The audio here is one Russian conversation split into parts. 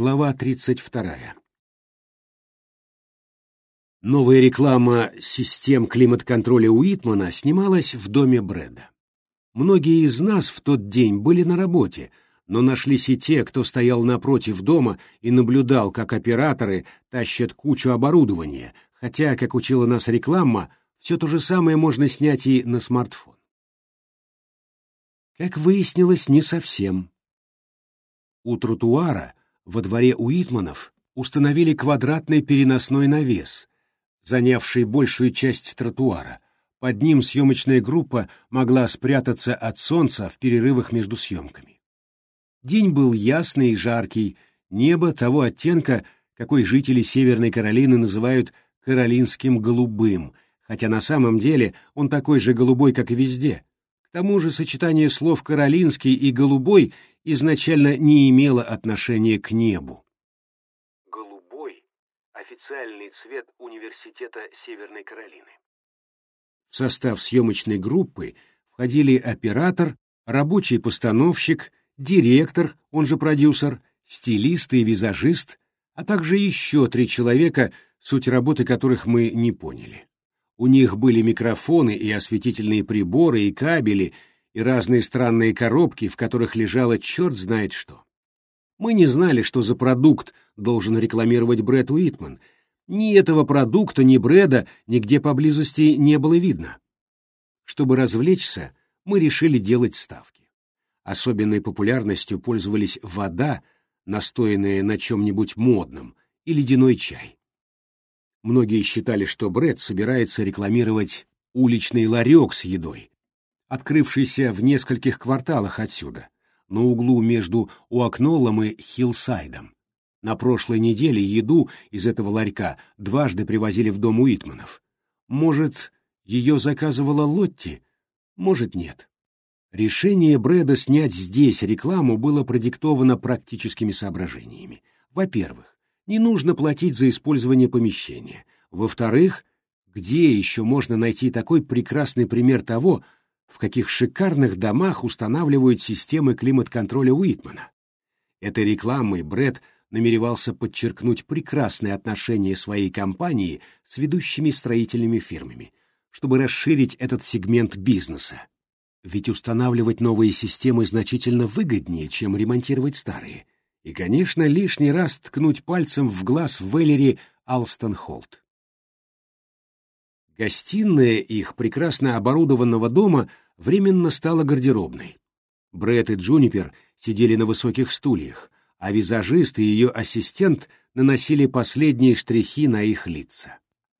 Глава 32. Новая реклама систем климат-контроля Уитмана снималась в доме Брэда. Многие из нас в тот день были на работе, но нашлись и те, кто стоял напротив дома и наблюдал, как операторы тащат кучу оборудования, хотя, как учила нас реклама, все то же самое можно снять и на смартфон. Как выяснилось, не совсем. У тротуара во дворе Уитманов установили квадратный переносной навес, занявший большую часть тротуара. Под ним съемочная группа могла спрятаться от солнца в перерывах между съемками. День был ясный и жаркий, небо того оттенка, какой жители Северной Каролины называют «каролинским голубым», хотя на самом деле он такой же голубой, как и везде. К тому же сочетание слов «каролинский» и «голубой» изначально не имело отношения к небу. Голубой — официальный цвет Университета Северной Каролины. В состав съемочной группы входили оператор, рабочий постановщик, директор, он же продюсер, стилист и визажист, а также еще три человека, суть работы которых мы не поняли. У них были микрофоны и осветительные приборы и кабели — и разные странные коробки, в которых лежало черт знает что. Мы не знали, что за продукт должен рекламировать Брэд Уитман. Ни этого продукта, ни Брэда нигде поблизости не было видно. Чтобы развлечься, мы решили делать ставки. Особенной популярностью пользовались вода, настоянная на чем-нибудь модном, и ледяной чай. Многие считали, что Брэд собирается рекламировать уличный ларек с едой, открывшийся в нескольких кварталах отсюда, на углу между Уакноллом и Хиллсайдом. На прошлой неделе еду из этого ларька дважды привозили в дом Уитманов. Может, ее заказывала Лотти, может, нет. Решение Брэда снять здесь рекламу было продиктовано практическими соображениями. Во-первых, не нужно платить за использование помещения. Во-вторых, где еще можно найти такой прекрасный пример того, в каких шикарных домах устанавливают системы климат-контроля Уитмана. Этой рекламой Брэд намеревался подчеркнуть прекрасные отношения своей компании с ведущими строительными фирмами, чтобы расширить этот сегмент бизнеса. Ведь устанавливать новые системы значительно выгоднее, чем ремонтировать старые. И, конечно, лишний раз ткнуть пальцем в глаз Веллери Алстон Холт. Гостиная их прекрасно оборудованного дома временно стала гардеробной. Брэд и Джунипер сидели на высоких стульях, а визажист и ее ассистент наносили последние штрихи на их лица.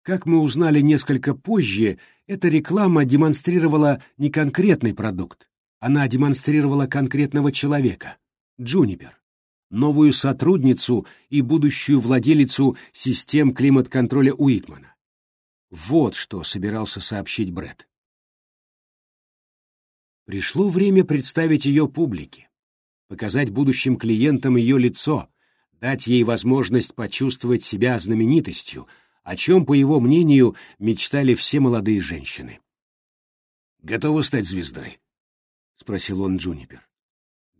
Как мы узнали несколько позже, эта реклама демонстрировала не конкретный продукт, она демонстрировала конкретного человека — Джунипер, новую сотрудницу и будущую владелицу систем климат-контроля Уитмана. Вот что собирался сообщить Бред. Пришло время представить ее публике, показать будущим клиентам ее лицо, дать ей возможность почувствовать себя знаменитостью, о чем, по его мнению, мечтали все молодые женщины. «Готова стать звездой?» — спросил он Джунипер.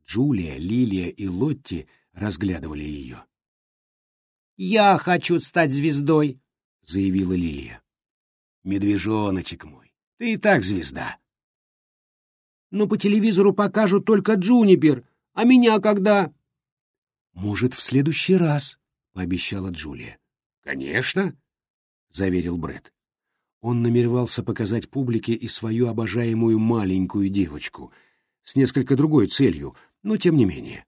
Джулия, Лилия и Лотти разглядывали ее. «Я хочу стать звездой», — заявила Лилия. Медвежоночек мой, ты и так звезда. Но по телевизору покажут только Джунипер, а меня когда? Может, в следующий раз, пообещала Джулия. Конечно, заверил Бред. Он намеревался показать публике и свою обожаемую маленькую девочку с несколько другой целью, но тем не менее.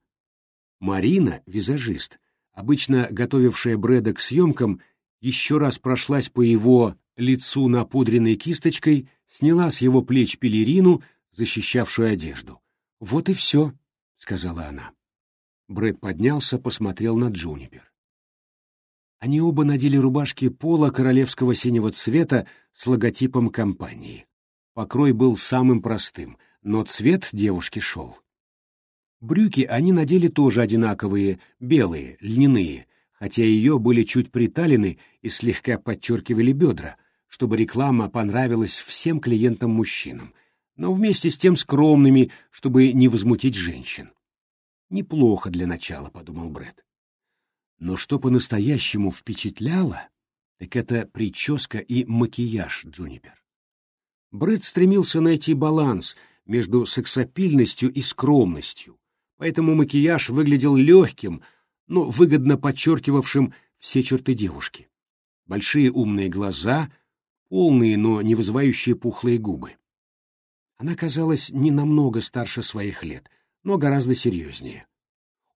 Марина, визажист, обычно готовившая Брэда к съемкам, еще раз прошлась по его лицу напудренной кисточкой, сняла с его плеч пелерину, защищавшую одежду. «Вот и все», — сказала она. Брэд поднялся, посмотрел на Джунипер. Они оба надели рубашки пола королевского синего цвета с логотипом компании. Покрой был самым простым, но цвет девушки шел. Брюки они надели тоже одинаковые, белые, льняные, хотя ее были чуть приталены и слегка подчеркивали бедра, чтобы реклама понравилась всем клиентам-мужчинам, но вместе с тем скромными, чтобы не возмутить женщин. Неплохо для начала, подумал Брэд. Но что по-настоящему впечатляло, так это прическа и макияж Джунипер. Брэд стремился найти баланс между сексапильностью и скромностью, поэтому макияж выглядел легким, но выгодно подчеркивавшим все черты девушки. Большие умные глаза, полные, но не вызывающие пухлые губы. Она казалась не намного старше своих лет, но гораздо серьезнее.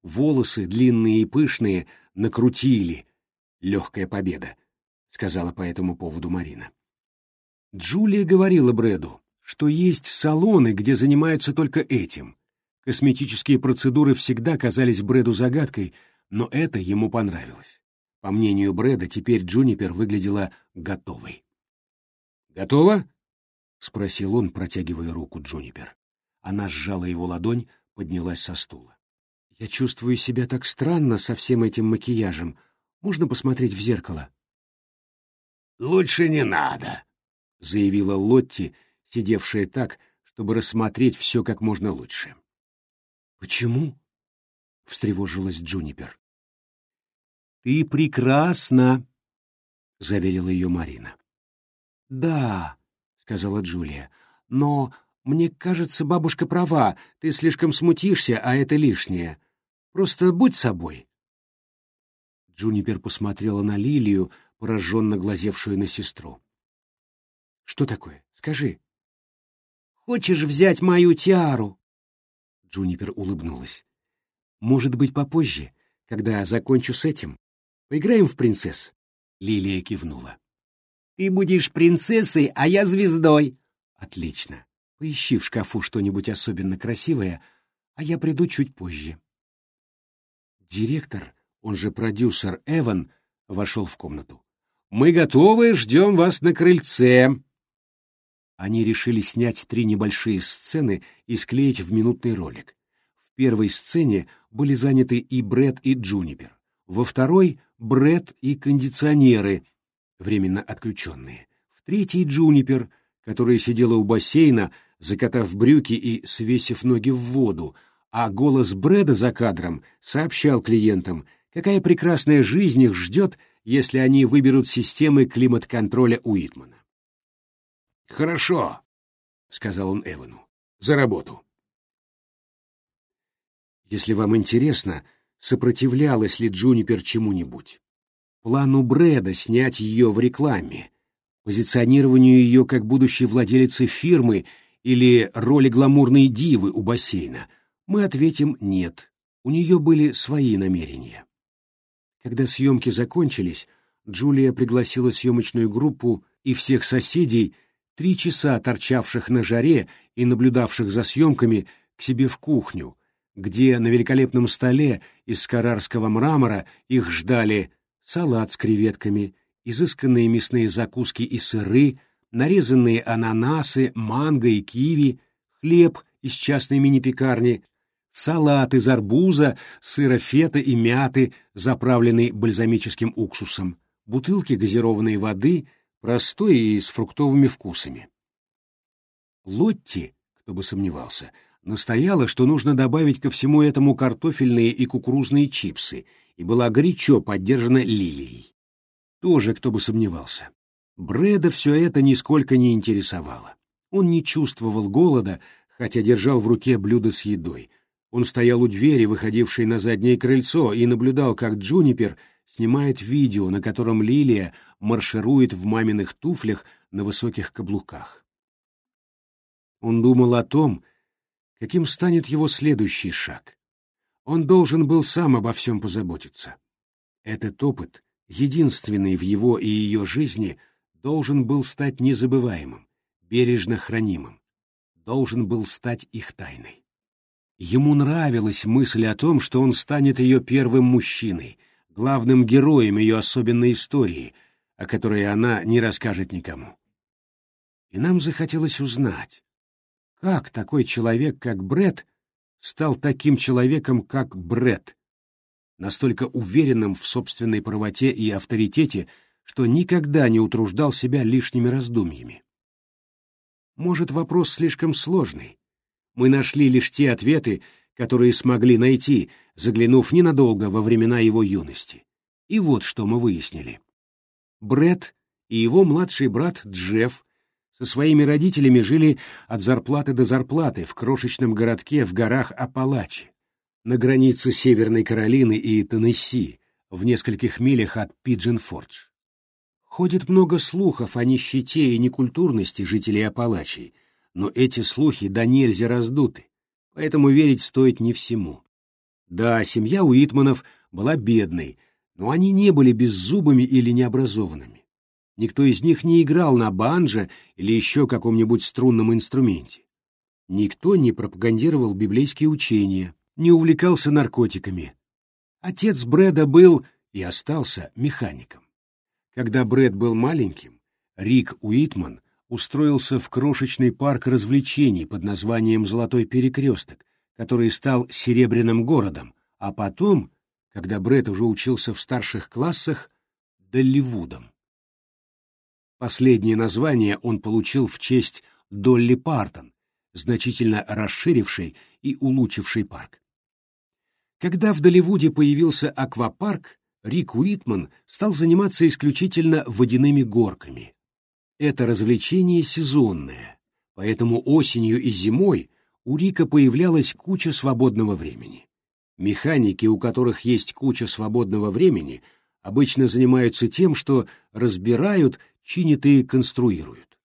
Волосы, длинные и пышные, накрутили. Легкая победа, — сказала по этому поводу Марина. Джулия говорила Брэду, что есть салоны, где занимаются только этим. Косметические процедуры всегда казались Брэду загадкой, но это ему понравилось. По мнению Брэда, теперь Джунипер выглядела готовой. «Готова?» — спросил он, протягивая руку Джунипер. Она сжала его ладонь, поднялась со стула. «Я чувствую себя так странно со всем этим макияжем. Можно посмотреть в зеркало?» «Лучше не надо», — заявила Лотти, сидевшая так, чтобы рассмотреть все как можно лучше. «Почему?» — встревожилась Джунипер. «Ты прекрасна!» — заверила ее Марина. «Да», — сказала Джулия, — «но мне кажется, бабушка права, ты слишком смутишься, а это лишнее. Просто будь собой». Джунипер посмотрела на Лилию, пораженно глазевшую на сестру. «Что такое? Скажи». «Хочешь взять мою тиару?» Джунипер улыбнулась. «Может быть, попозже, когда закончу с этим? Поиграем в принцесс?» Лилия кивнула. «Ты будешь принцессой, а я звездой!» «Отлично. Поищи в шкафу что-нибудь особенно красивое, а я приду чуть позже». Директор, он же продюсер Эван, вошел в комнату. «Мы готовы, ждем вас на крыльце!» Они решили снять три небольшие сцены и склеить в минутный ролик. В первой сцене были заняты и Бред, и Джунипер. Во второй — Бред и кондиционеры, временно отключенные. В третьей — Джунипер, которая сидела у бассейна, закатав брюки и свесив ноги в воду, а голос Брэда за кадром сообщал клиентам, какая прекрасная жизнь их ждет, если они выберут системы климат-контроля Уитмана. «Хорошо», — сказал он Эвану, — «за работу». Если вам интересно, сопротивлялась ли Джунипер чему-нибудь, плану Брэда снять ее в рекламе, позиционированию ее как будущей владелицы фирмы или роли гламурной дивы у бассейна, мы ответим «нет». У нее были свои намерения. Когда съемки закончились, Джулия пригласила съемочную группу и всех соседей, три часа торчавших на жаре и наблюдавших за съемками, к себе в кухню, где на великолепном столе из карарского мрамора их ждали салат с креветками, изысканные мясные закуски и сыры, нарезанные ананасы, манго и киви, хлеб из частной мини-пекарни, салат из арбуза, сыра фета и мяты, заправленный бальзамическим уксусом, бутылки газированной воды, простой и с фруктовыми вкусами. Лотти, кто бы сомневался, настояла, что нужно добавить ко всему этому картофельные и кукурузные чипсы, и была горячо поддержана Лилией. Тоже кто бы сомневался. Брэда все это нисколько не интересовало. Он не чувствовал голода, хотя держал в руке блюдо с едой. Он стоял у двери, выходившей на заднее крыльцо, и наблюдал, как Джунипер снимает видео, на котором Лилия марширует в маминых туфлях на высоких каблуках. Он думал о том, каким станет его следующий шаг. Он должен был сам обо всем позаботиться. Этот опыт, единственный в его и ее жизни, должен был стать незабываемым, бережно хранимым, должен был стать их тайной. Ему нравилась мысль о том, что он станет ее первым мужчиной, главным героем ее особенной истории, о которой она не расскажет никому. И нам захотелось узнать, как такой человек, как Бред, стал таким человеком, как Бред, настолько уверенным в собственной правоте и авторитете, что никогда не утруждал себя лишними раздумьями. Может, вопрос слишком сложный. Мы нашли лишь те ответы, которые смогли найти, заглянув ненадолго во времена его юности. И вот что мы выяснили. Бред и его младший брат Джефф со своими родителями жили от зарплаты до зарплаты в крошечном городке в горах Апалачи, на границе Северной Каролины и Теннесси, в нескольких милях от Пиджин-Фордж. Ходит много слухов о нищете и некультурности жителей Апалачей, но эти слухи до нельзя раздуты, поэтому верить стоит не всему. Да, семья Уитманов была бедной, но они не были беззубыми или необразованными. Никто из них не играл на банджо или еще каком-нибудь струнном инструменте. Никто не пропагандировал библейские учения, не увлекался наркотиками. Отец Брэда был и остался механиком. Когда Брэд был маленьким, Рик Уитман устроился в крошечный парк развлечений под названием «Золотой перекресток», который стал серебряным городом, а потом, когда Брэд уже учился в старших классах, Долливудом. Последнее название он получил в честь Долли Партон, значительно расширившей и улучшившей парк. Когда в Долливуде появился аквапарк, Рик Уитман стал заниматься исключительно водяными горками. Это развлечение сезонное, поэтому осенью и зимой у Рика появлялась куча свободного времени. Механики, у которых есть куча свободного времени, обычно занимаются тем, что разбирают чинят и конструируют.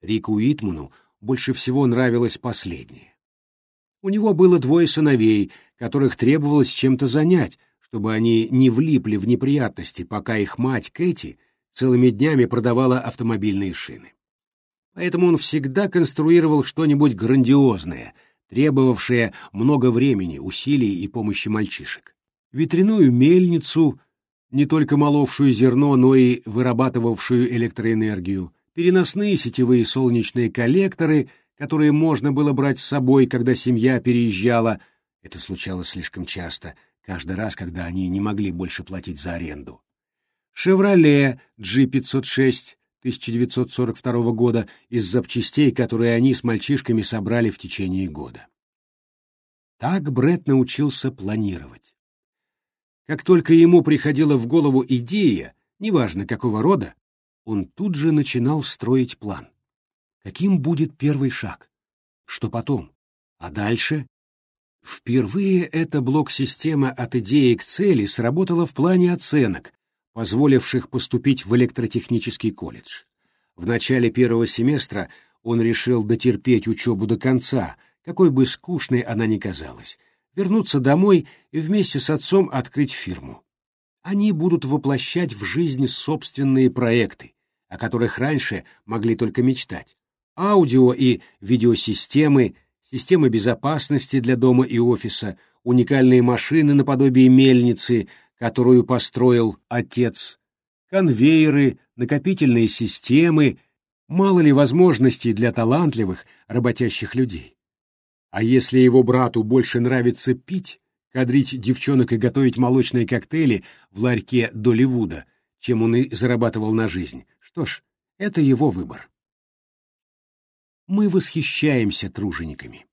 Рику Уитману больше всего нравилось последнее. У него было двое сыновей, которых требовалось чем-то занять, чтобы они не влипли в неприятности, пока их мать Кэти целыми днями продавала автомобильные шины. Поэтому он всегда конструировал что-нибудь грандиозное, требовавшее много времени, усилий и помощи мальчишек. Ветряную мельницу, не только моловшую зерно, но и вырабатывавшую электроэнергию, переносные сетевые солнечные коллекторы, которые можно было брать с собой, когда семья переезжала, это случалось слишком часто, каждый раз, когда они не могли больше платить за аренду. «Шевроле» G506 1942 года из запчастей, которые они с мальчишками собрали в течение года. Так Бред научился планировать. Как только ему приходила в голову идея, неважно какого рода, он тут же начинал строить план. Каким будет первый шаг? Что потом? А дальше? Впервые эта блок-система от идеи к цели сработала в плане оценок, позволивших поступить в электротехнический колледж. В начале первого семестра он решил дотерпеть учебу до конца, какой бы скучной она ни казалась, вернуться домой и вместе с отцом открыть фирму. Они будут воплощать в жизнь собственные проекты, о которых раньше могли только мечтать. Аудио и видеосистемы, системы безопасности для дома и офиса, уникальные машины наподобие мельницы, которую построил отец, конвейеры, накопительные системы, мало ли возможностей для талантливых, работящих людей. А если его брату больше нравится пить, кадрить девчонок и готовить молочные коктейли в ларьке Долливуда, чем он и зарабатывал на жизнь, что ж, это его выбор. Мы восхищаемся тружениками.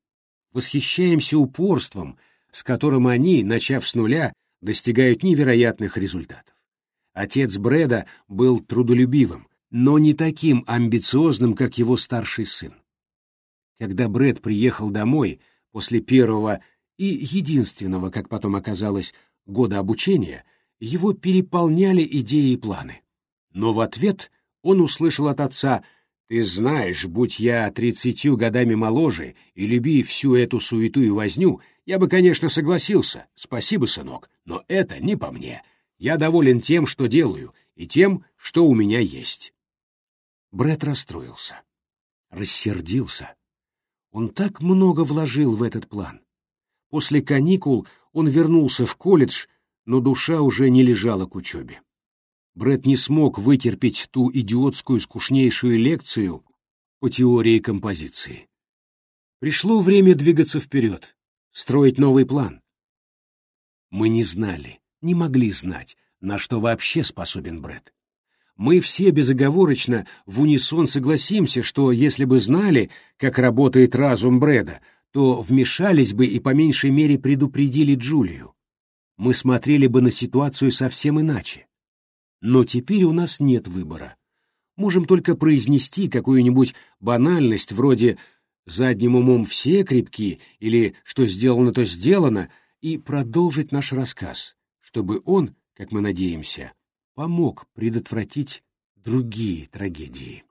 Восхищаемся упорством, с которым они, начав с нуля, достигают невероятных результатов. Отец Брэда был трудолюбивым, но не таким амбициозным, как его старший сын. Когда Брэд приехал домой после первого и единственного, как потом оказалось, года обучения, его переполняли идеи и планы. Но в ответ он услышал от отца «Ты знаешь, будь я тридцатью годами моложе и люби всю эту суету и возню, я бы, конечно, согласился. Спасибо, сынок, но это не по мне. Я доволен тем, что делаю, и тем, что у меня есть». Брэд расстроился, рассердился, он так много вложил в этот план. После каникул он вернулся в колледж, но душа уже не лежала к учебе. Брэд не смог вытерпеть ту идиотскую скучнейшую лекцию по теории композиции. Пришло время двигаться вперед, строить новый план. Мы не знали, не могли знать, на что вообще способен Брэд мы все безоговорочно в унисон согласимся, что если бы знали, как работает разум Брэда, то вмешались бы и по меньшей мере предупредили Джулию. мы смотрели бы на ситуацию совсем иначе. Но теперь у нас нет выбора. Можем только произнести какую-нибудь банальность вроде «задним умом все крепки» или «что сделано, то сделано» и продолжить наш рассказ, чтобы он, как мы надеемся, помог предотвратить другие трагедии.